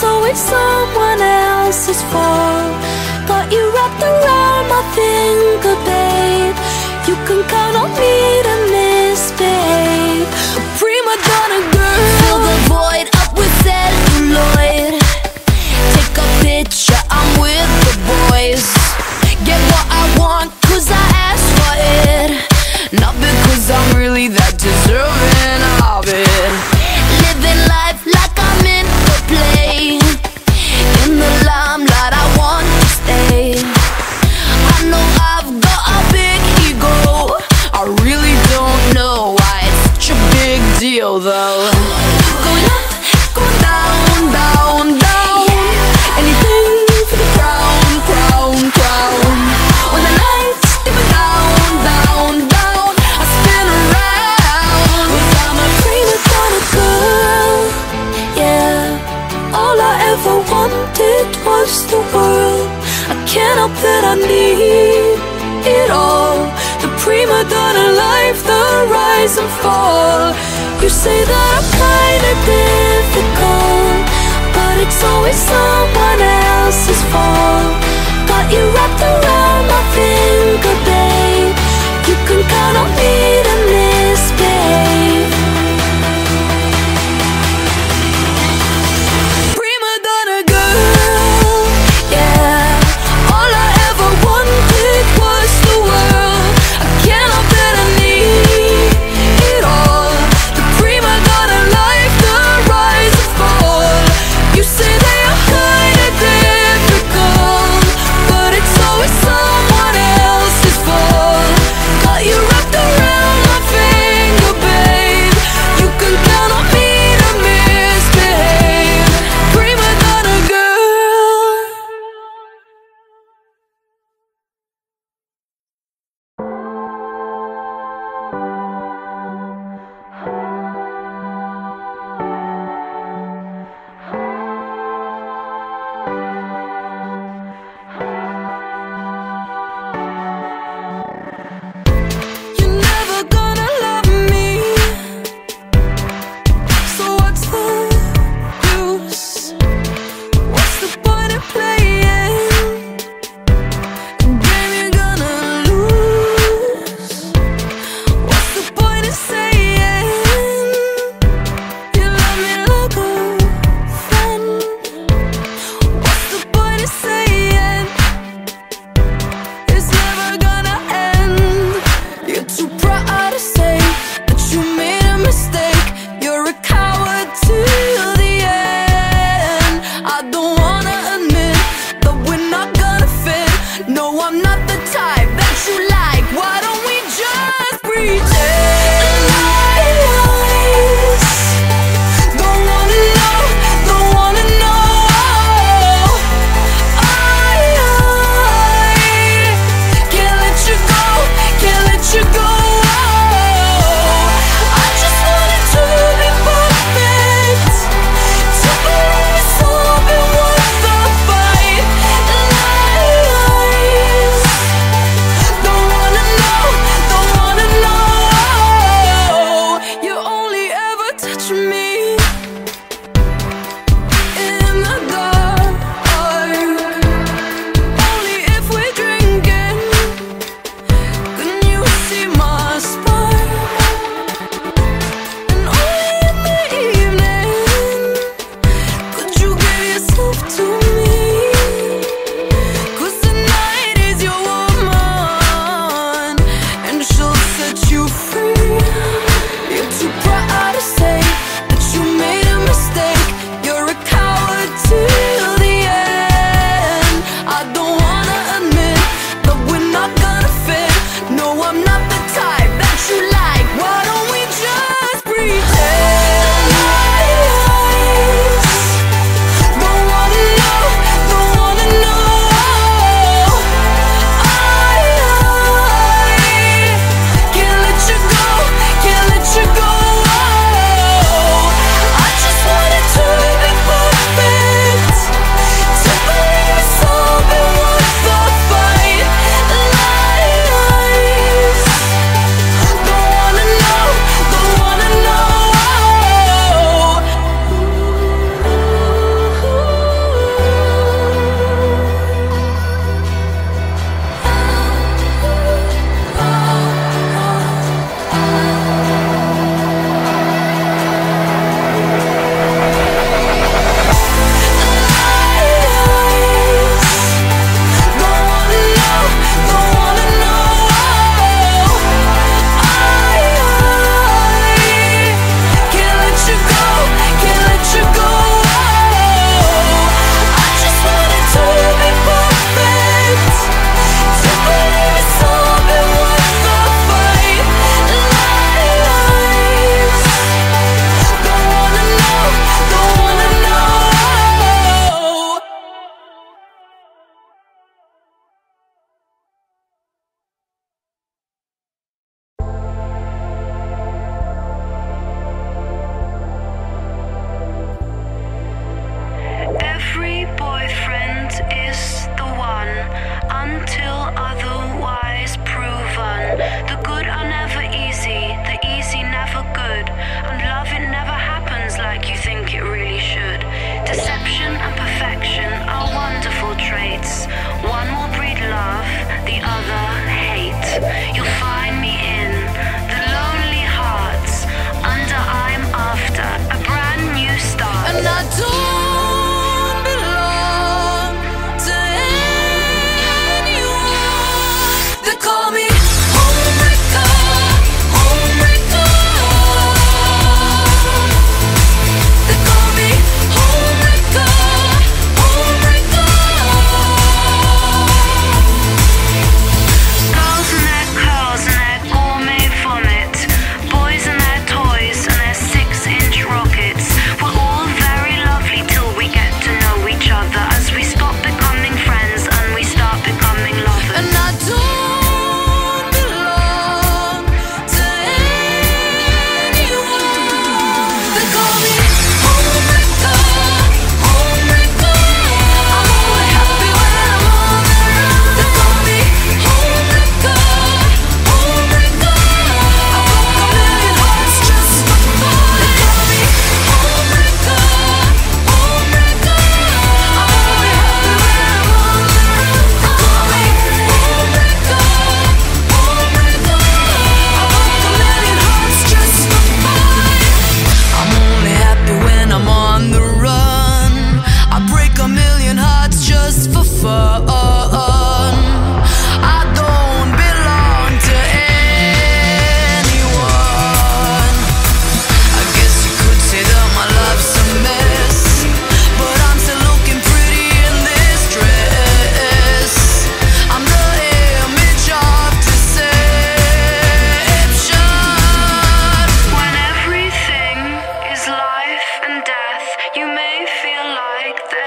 so it's someone else's fault. Got you wrapped around my finger, babe. You can count on me to misbehave. Prima donna girl, fill the void up with celluloid. Take a picture, I'm with the boys. Get what I want, cause I asked for it. Not because I'm really that deserving. always somebody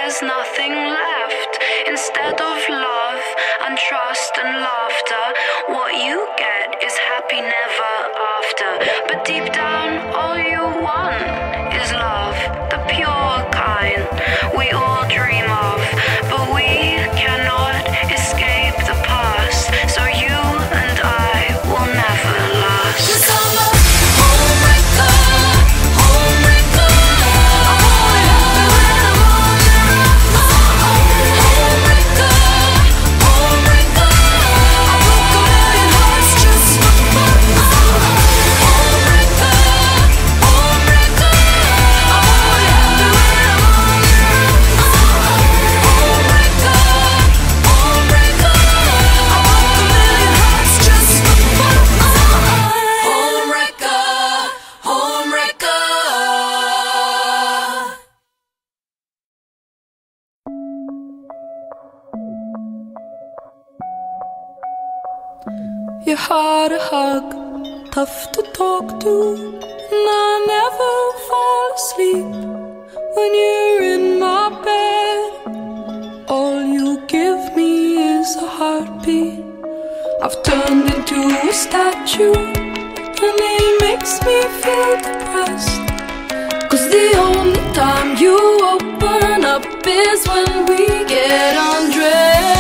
there's nothing left. Instead of love and trust and laughter, what you get is happy never after. But deep down, tough to talk to, and I never fall asleep when you're in my bed. All you give me is a heartbeat. I've turned into a statue, and it makes me feel depressed. Cause the only time you open up is when we get undressed.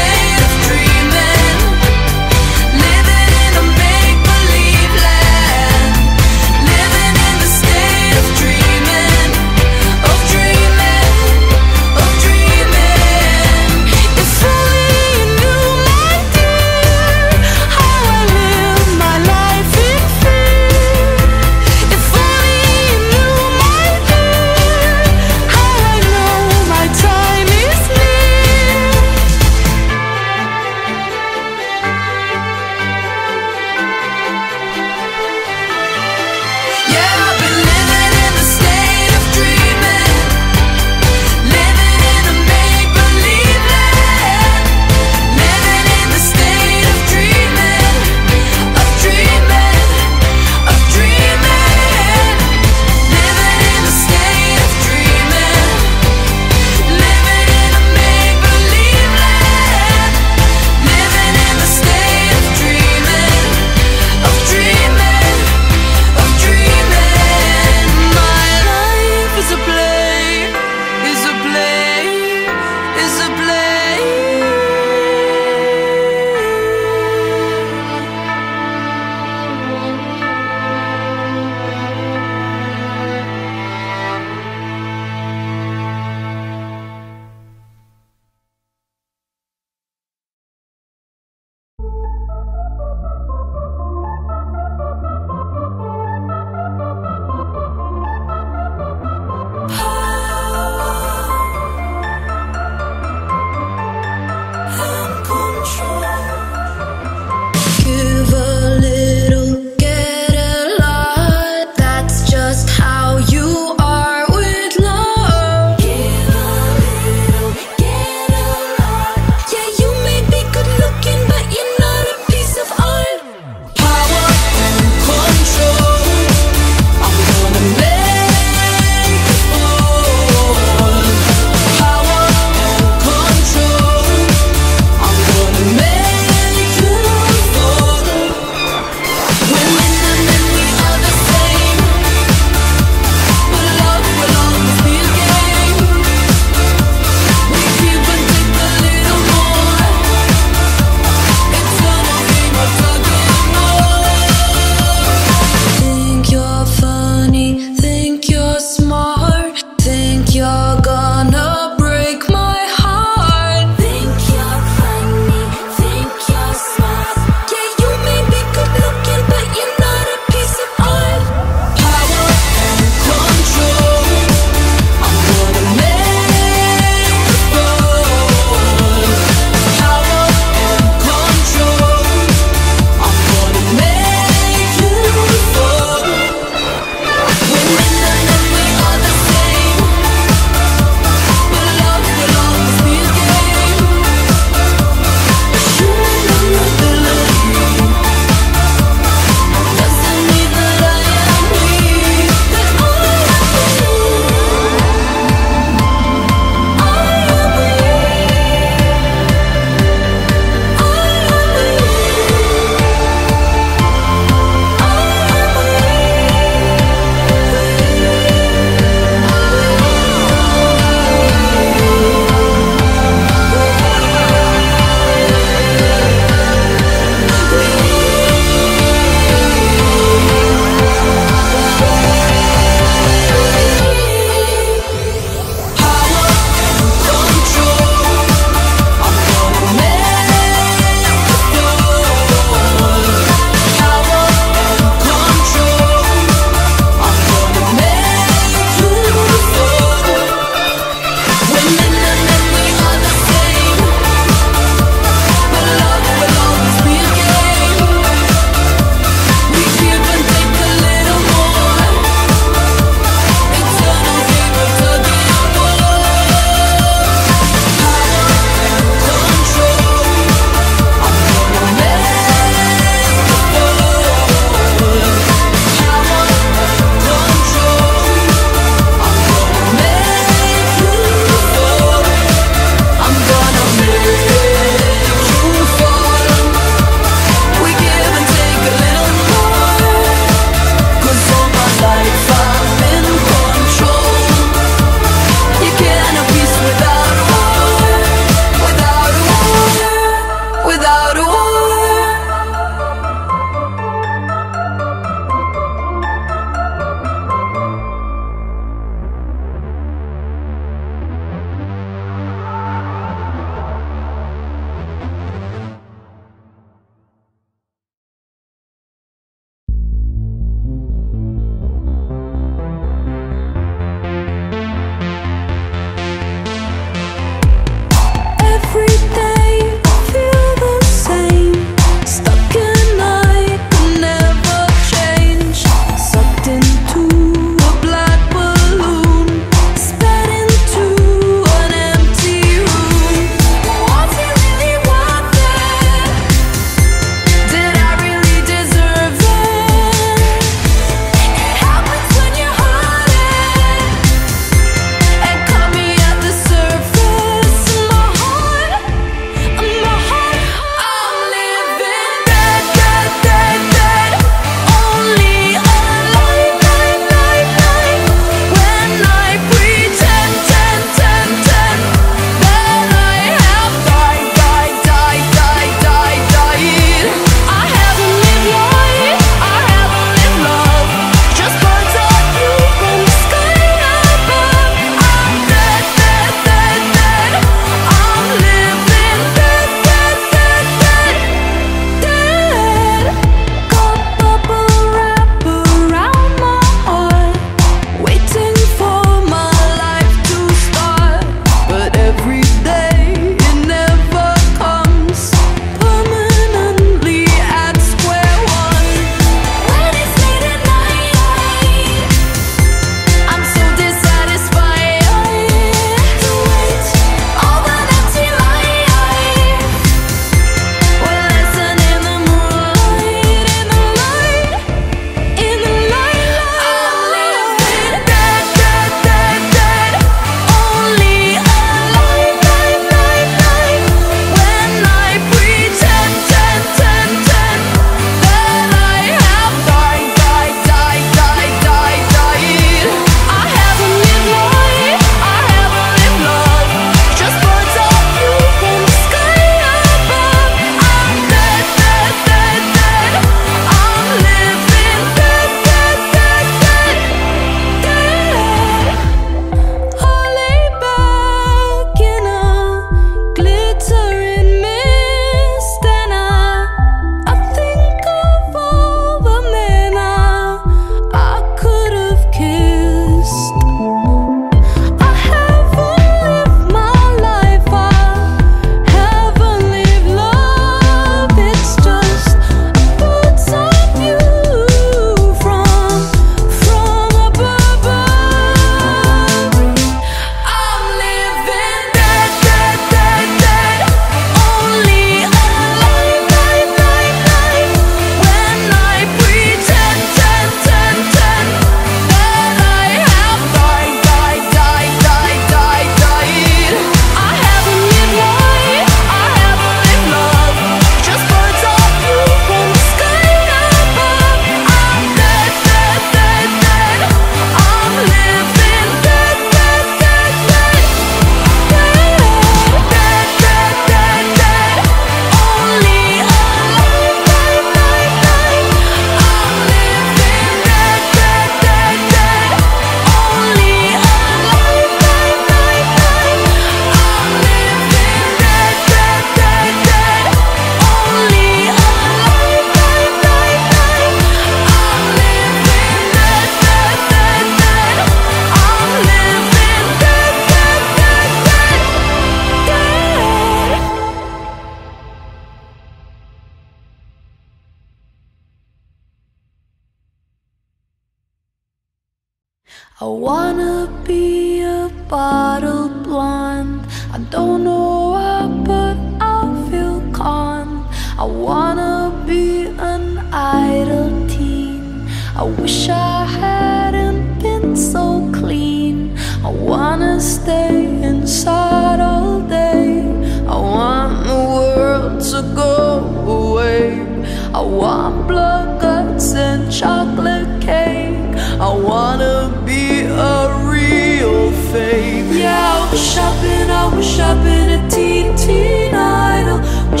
up in a teen teen idol. I'd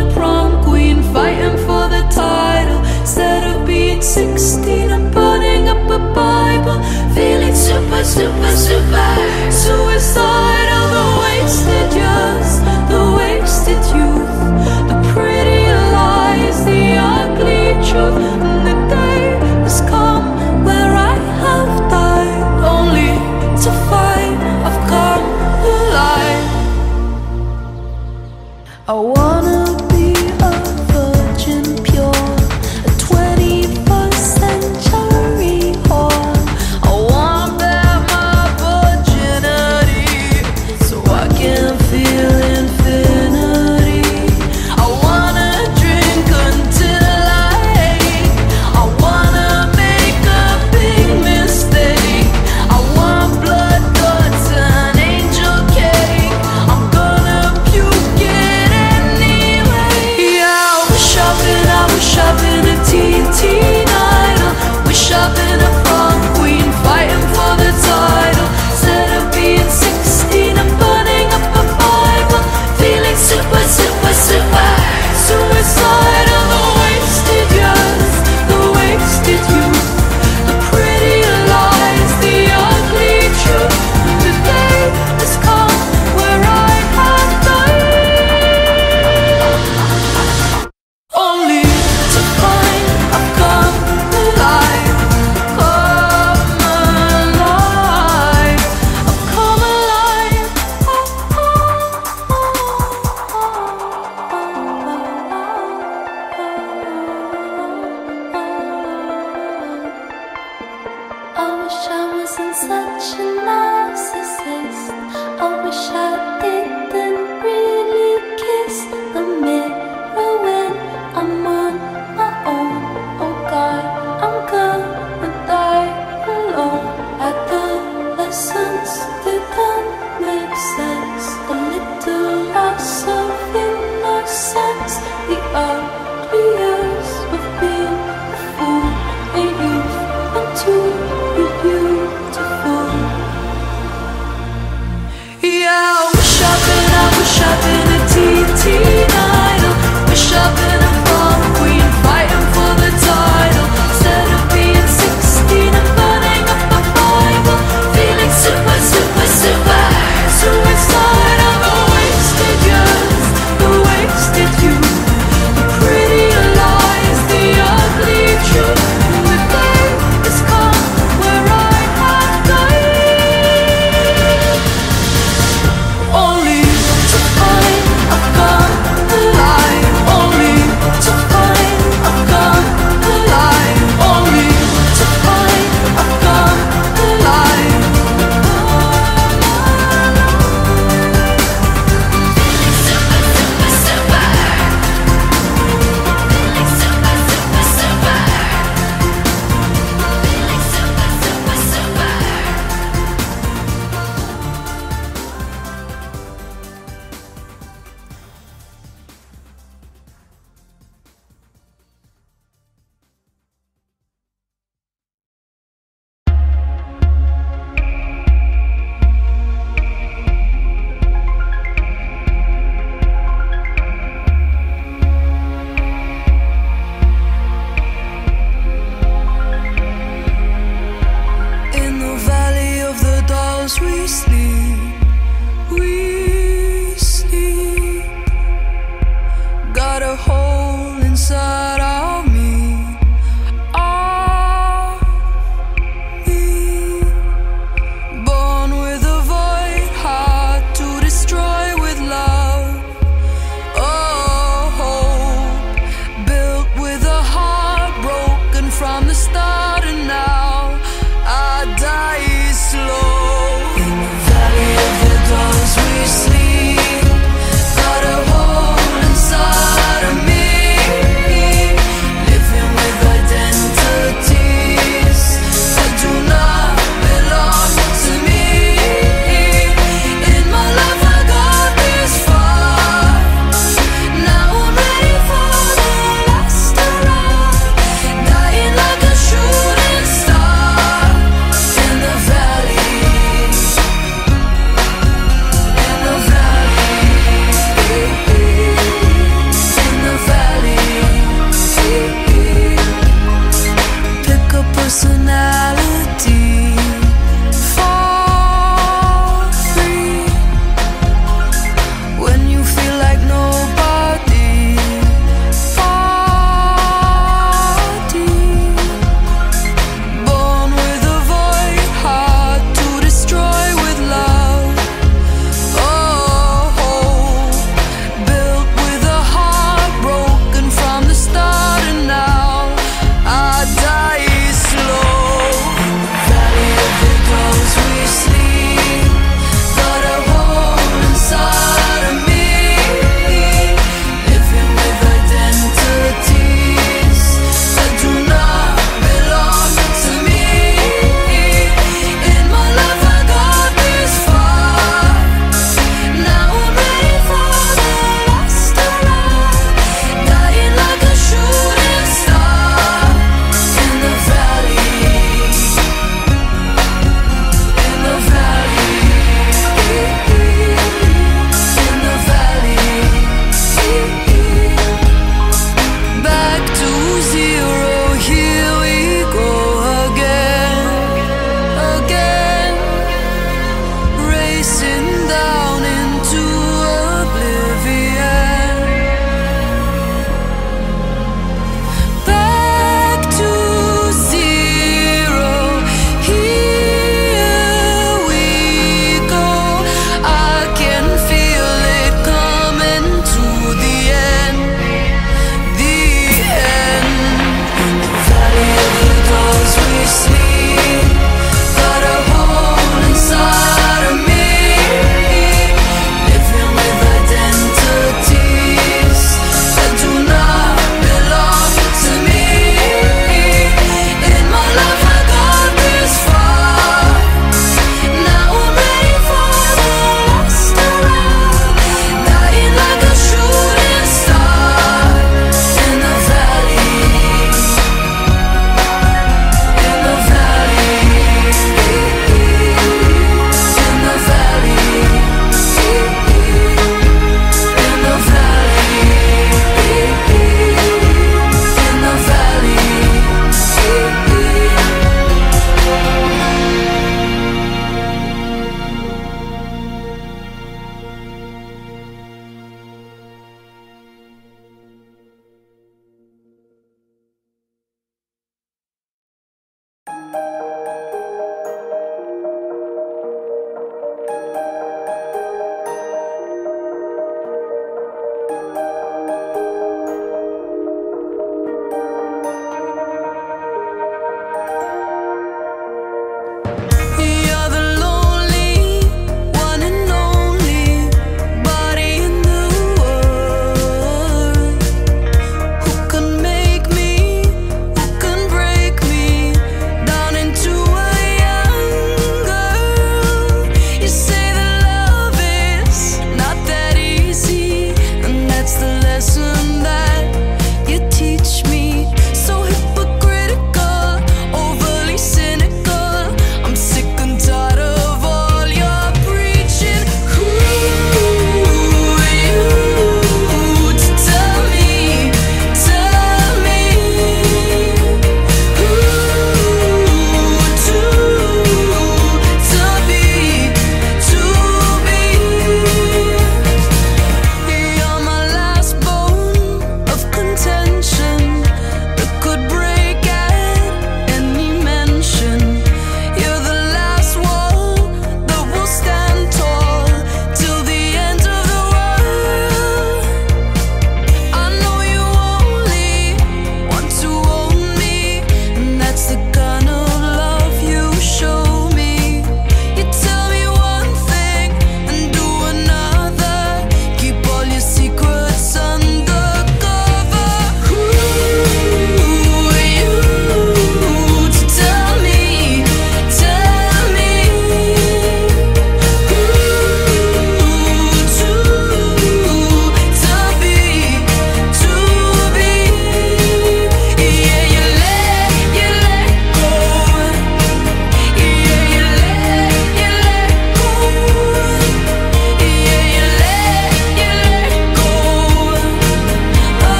a prom queen fighting for the title. Instead of being 16, I'm burning up a Bible. Feeling super, super, super. Suicide.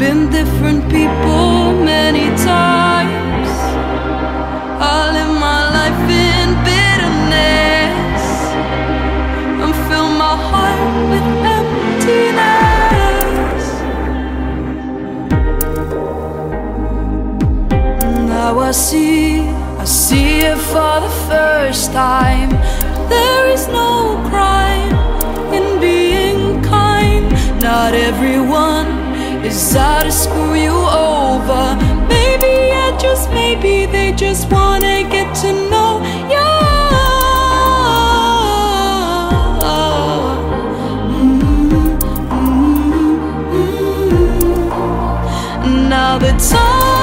Been different people many times. I live my life in bitterness and fill my heart with emptiness. Now I see, I see it for the first time. There is no crime in being kind. Not everyone out to screw you over. Maybe, yeah, just maybe they just wanna get to know you. Mm, mm, mm, now the time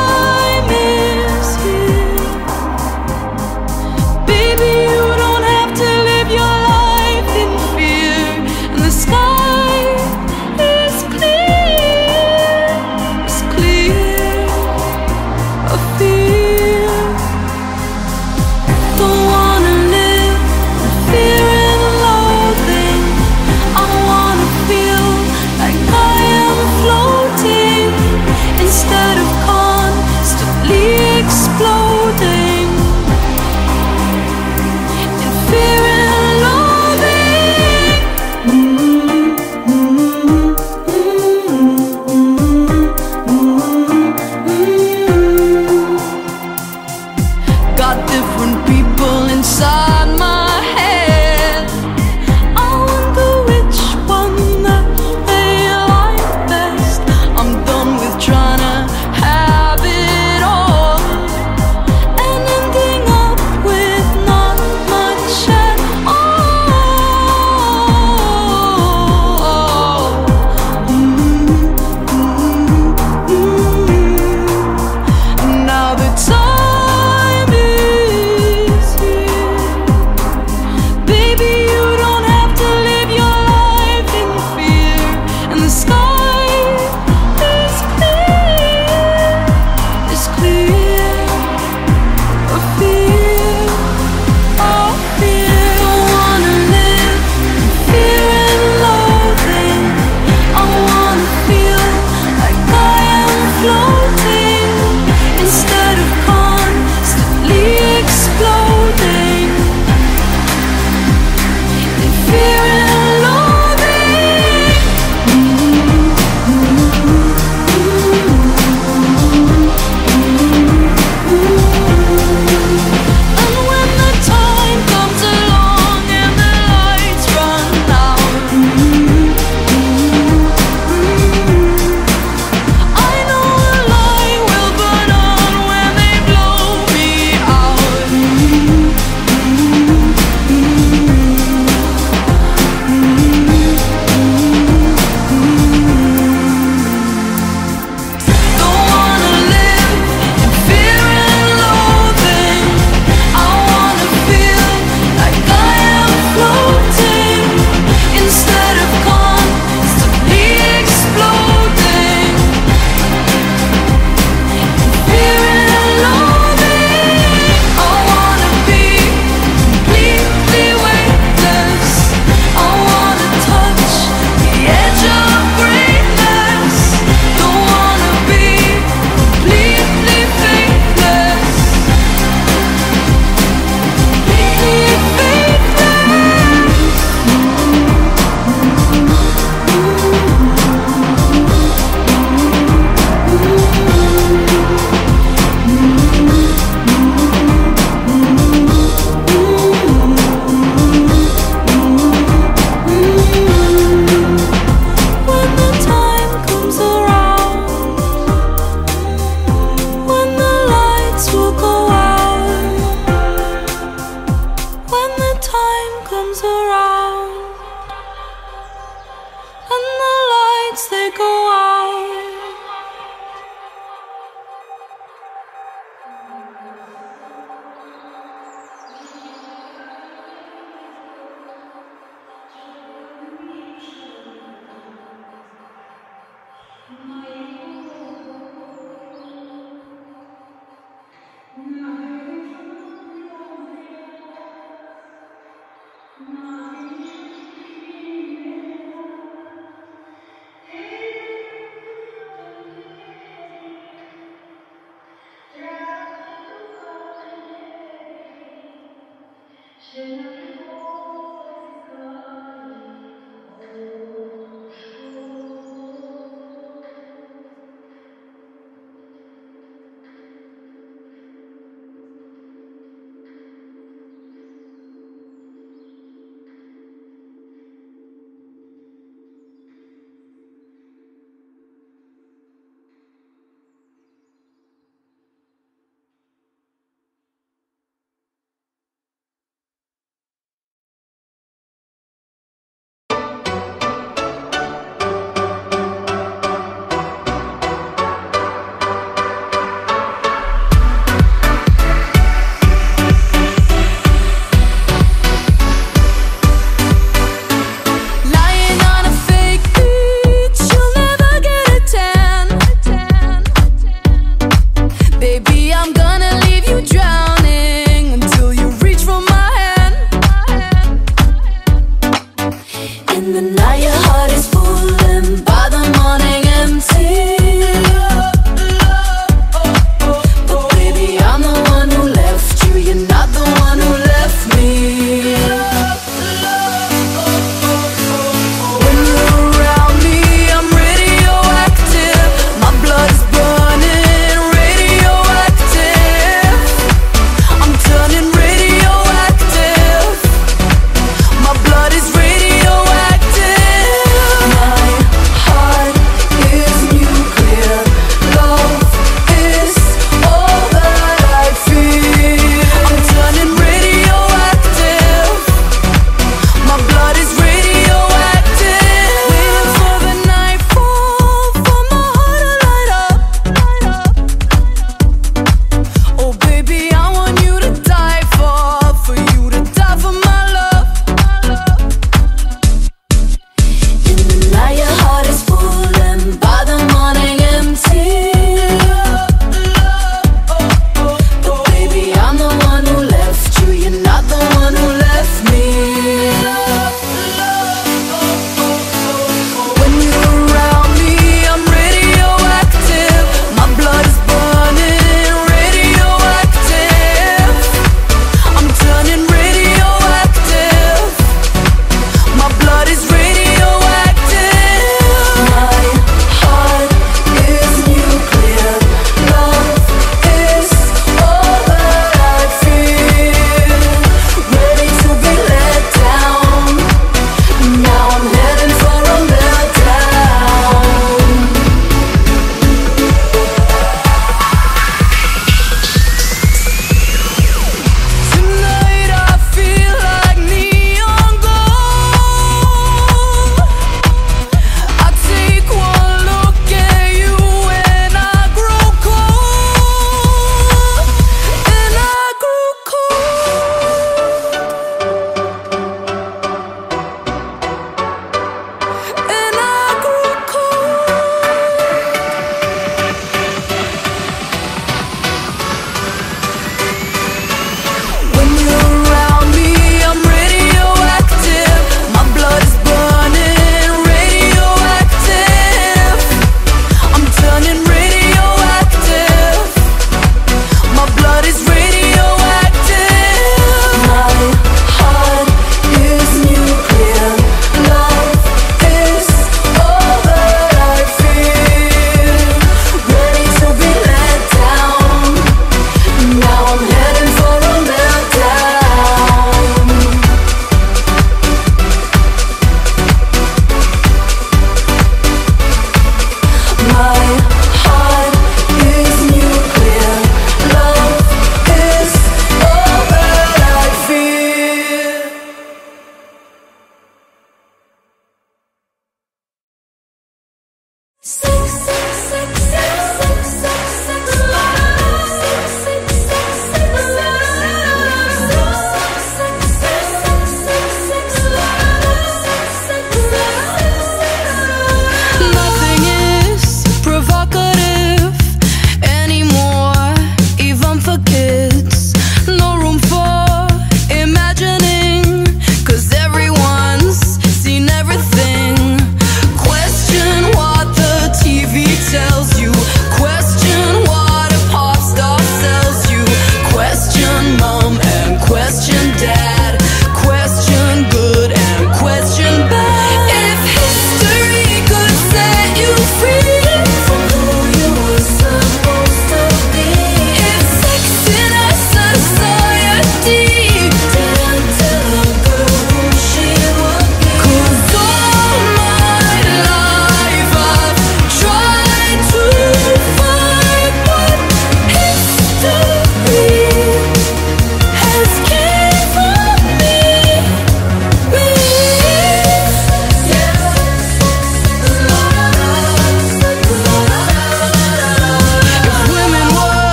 heart is full and by the morning empty